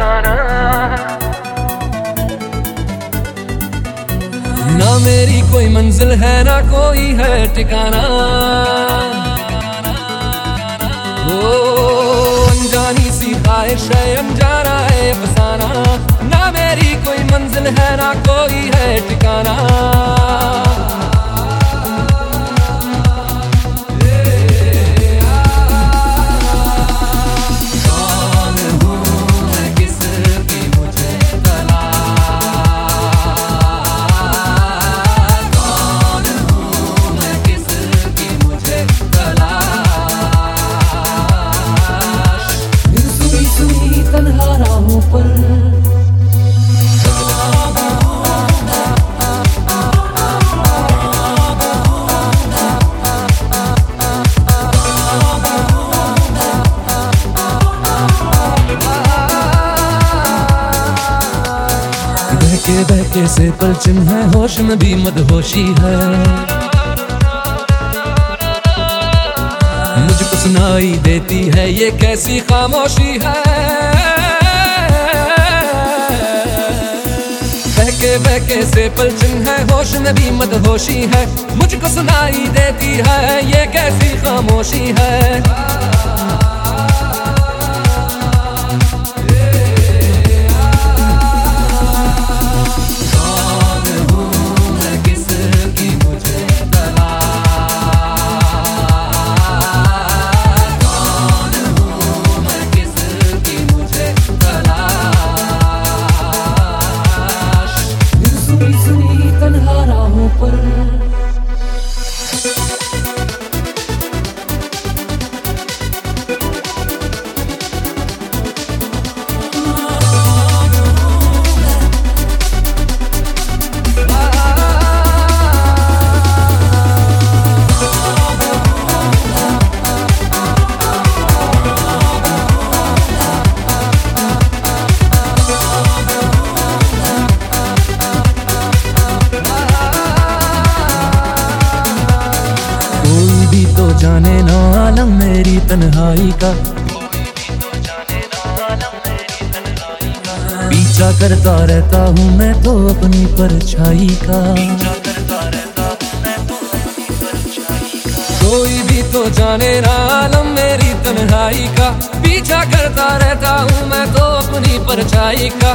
ठिकाना ना मेरी कोई मंजिल है, ना कोई है ठिकाना। ओ, अनजानी सी ख्वाहिश है, अनजाना है, फसाना। ना मेरी कोई मंजिल है, ना कोई है ठिकाना। बहके बहके से पलचन है, होश में भी मदहोशी है। मुझको सुनाई देती है, ये कैसी खामोशी है। बहके बहके से पलचन है, होश में भी मदहोशी है। मुझको सुनाई देती है, ये कैसी खामोशी है। जाने ना आलम मेरी तन्हाई का। पीछा करता रहता हूँ मैं तो अपनी परछाई का। कोई भी तो जाने ना आलम मेरी तन्हाई का। पीछा करता रहता हूँ मैं तो अपनी परछाई का।